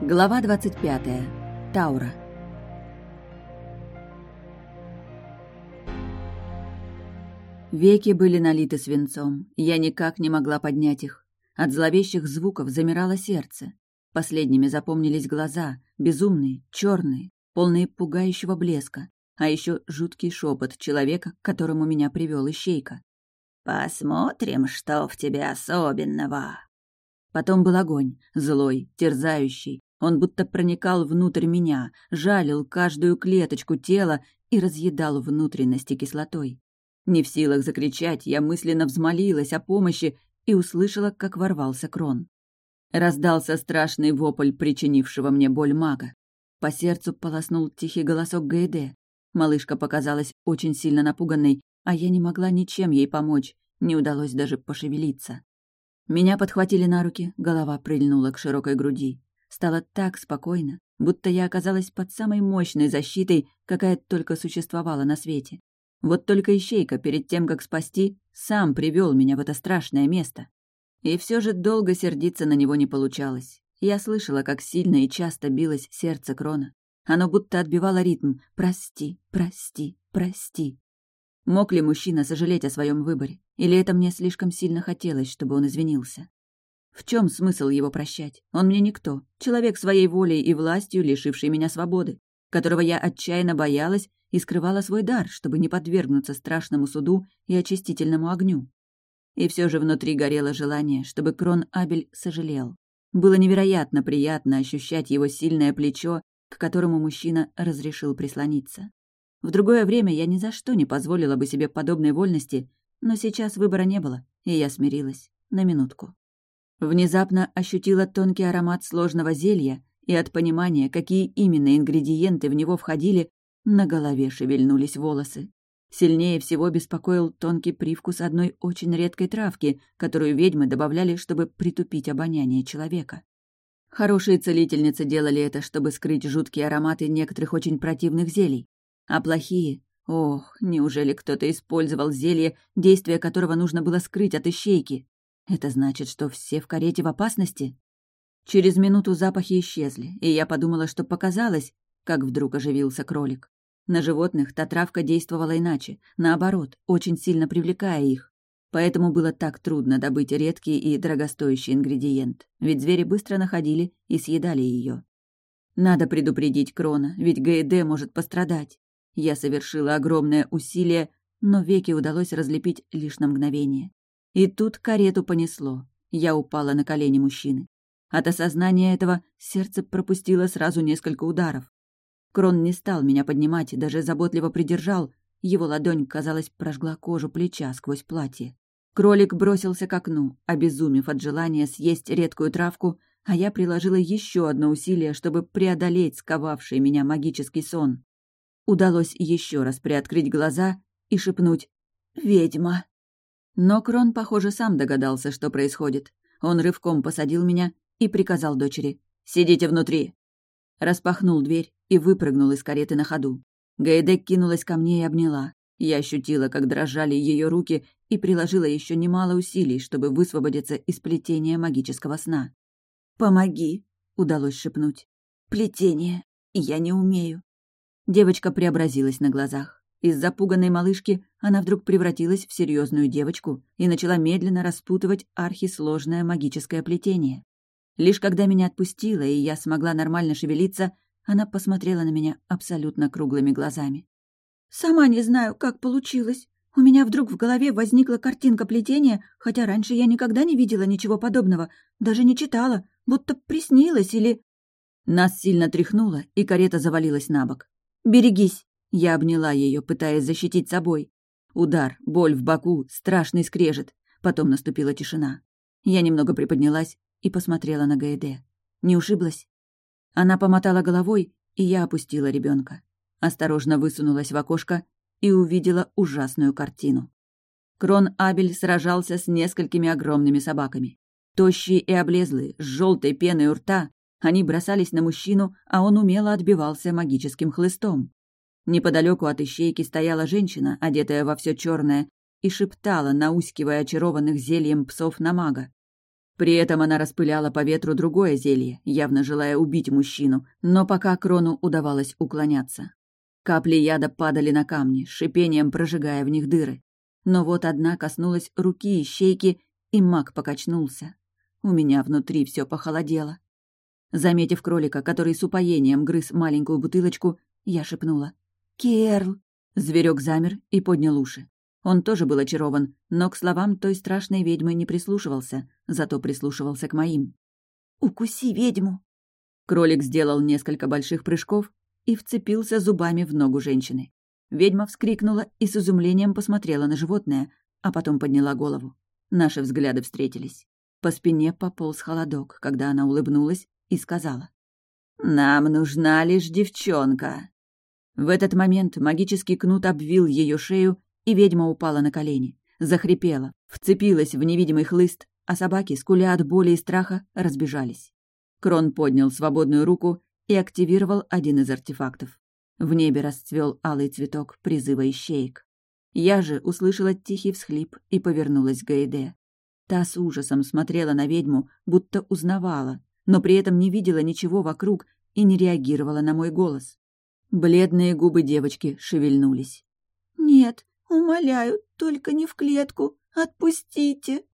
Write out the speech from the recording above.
Глава 25. Таура. Веки были налиты свинцом, я никак не могла поднять их. От зловещих звуков замирало сердце. Последними запомнились глаза, безумные, черные, полные пугающего блеска, а еще жуткий шепот человека, к которому меня привел ищейка. «Посмотрим, что в тебе особенного». Потом был огонь, злой, терзающий, он будто проникал внутрь меня, жалил каждую клеточку тела и разъедал внутренности кислотой. Не в силах закричать, я мысленно взмолилась о помощи и услышала, как ворвался крон. Раздался страшный вопль, причинившего мне боль мага. По сердцу полоснул тихий голосок Гайде. Малышка показалась очень сильно напуганной, а я не могла ничем ей помочь, не удалось даже пошевелиться. Меня подхватили на руки, голова прильнула к широкой груди. Стало так спокойно, будто я оказалась под самой мощной защитой, какая только существовала на свете. Вот только Ищейка, перед тем, как спасти, сам привел меня в это страшное место. И все же долго сердиться на него не получалось. Я слышала, как сильно и часто билось сердце Крона. Оно будто отбивало ритм «Прости, прости, прости». Мог ли мужчина сожалеть о своем выборе? Или это мне слишком сильно хотелось, чтобы он извинился? В чем смысл его прощать? Он мне никто. Человек своей волей и властью, лишивший меня свободы, которого я отчаянно боялась и скрывала свой дар, чтобы не подвергнуться страшному суду и очистительному огню. И все же внутри горело желание, чтобы Крон Абель сожалел. Было невероятно приятно ощущать его сильное плечо, к которому мужчина разрешил прислониться. В другое время я ни за что не позволила бы себе подобной вольности, но сейчас выбора не было, и я смирилась. На минутку. Внезапно ощутила тонкий аромат сложного зелья, и от понимания, какие именно ингредиенты в него входили, на голове шевельнулись волосы. Сильнее всего беспокоил тонкий привкус одной очень редкой травки, которую ведьмы добавляли, чтобы притупить обоняние человека. Хорошие целительницы делали это, чтобы скрыть жуткие ароматы некоторых очень противных зелий. А плохие... Ох, неужели кто-то использовал зелье, действие которого нужно было скрыть от ищейки? Это значит, что все в карете в опасности? Через минуту запахи исчезли, и я подумала, что показалось, как вдруг оживился кролик. На животных та травка действовала иначе, наоборот, очень сильно привлекая их. Поэтому было так трудно добыть редкий и дорогостоящий ингредиент, ведь звери быстро находили и съедали ее. Надо предупредить Крона, ведь ГЭД может пострадать. Я совершила огромное усилие, но веки удалось разлепить лишь на мгновение. И тут карету понесло. Я упала на колени мужчины. От осознания этого сердце пропустило сразу несколько ударов. Крон не стал меня поднимать, даже заботливо придержал. Его ладонь, казалось, прожгла кожу плеча сквозь платье. Кролик бросился к окну, обезумев от желания съесть редкую травку, а я приложила еще одно усилие, чтобы преодолеть сковавший меня магический сон. Удалось еще раз приоткрыть глаза и шепнуть «Ведьма!». Но Крон, похоже, сам догадался, что происходит. Он рывком посадил меня и приказал дочери «Сидите внутри!». Распахнул дверь и выпрыгнул из кареты на ходу. Гайдек кинулась ко мне и обняла. Я ощутила, как дрожали ее руки, и приложила еще немало усилий, чтобы высвободиться из плетения магического сна. «Помоги!» — удалось шепнуть. «Плетение! Я не умею!» Девочка преобразилась на глазах. Из запуганной малышки она вдруг превратилась в серьезную девочку и начала медленно распутывать архисложное магическое плетение. Лишь когда меня отпустила, и я смогла нормально шевелиться, она посмотрела на меня абсолютно круглыми глазами. «Сама не знаю, как получилось. У меня вдруг в голове возникла картинка плетения, хотя раньше я никогда не видела ничего подобного, даже не читала, будто приснилось или...» Нас сильно тряхнуло, и карета завалилась на бок. «Берегись!» Я обняла ее, пытаясь защитить собой. Удар, боль в боку, страшный скрежет. Потом наступила тишина. Я немного приподнялась и посмотрела на Гаэде. Не ушиблась? Она помотала головой, и я опустила ребенка. Осторожно высунулась в окошко и увидела ужасную картину. Крон Абель сражался с несколькими огромными собаками. Тощие и облезлые, с желтой пеной у рта, они бросались на мужчину, а он умело отбивался магическим хлыстом. Неподалеку от ищейки стояла женщина, одетая во все черное, и шептала, наускивая очарованных зельем псов на мага. При этом она распыляла по ветру другое зелье, явно желая убить мужчину, но пока Крону удавалось уклоняться. Капли яда падали на камни, шипением прожигая в них дыры. Но вот одна коснулась руки и щейки, и маг покачнулся. У меня внутри все похолодело. Заметив кролика, который с упоением грыз маленькую бутылочку, я шепнула. «Керл!» Зверек замер и поднял уши. Он тоже был очарован, но к словам той страшной ведьмы не прислушивался, зато прислушивался к моим. «Укуси ведьму!» Кролик сделал несколько больших прыжков и вцепился зубами в ногу женщины. Ведьма вскрикнула и с изумлением посмотрела на животное, а потом подняла голову. Наши взгляды встретились. По спине пополз холодок, когда она улыбнулась и сказала. «Нам нужна лишь девчонка». В этот момент магический кнут обвил ее шею, и ведьма упала на колени. Захрипела, вцепилась в невидимый хлыст, а собаки, скуля от боли и страха, разбежались. Крон поднял свободную руку и активировал один из артефактов. В небе расцвел алый цветок призыва ищеек. Я же услышала тихий всхлип и повернулась к Гайде. Та с ужасом смотрела на ведьму, будто узнавала, но при этом не видела ничего вокруг и не реагировала на мой голос. Бледные губы девочки шевельнулись. «Нет, умоляю, только не в клетку. Отпустите!»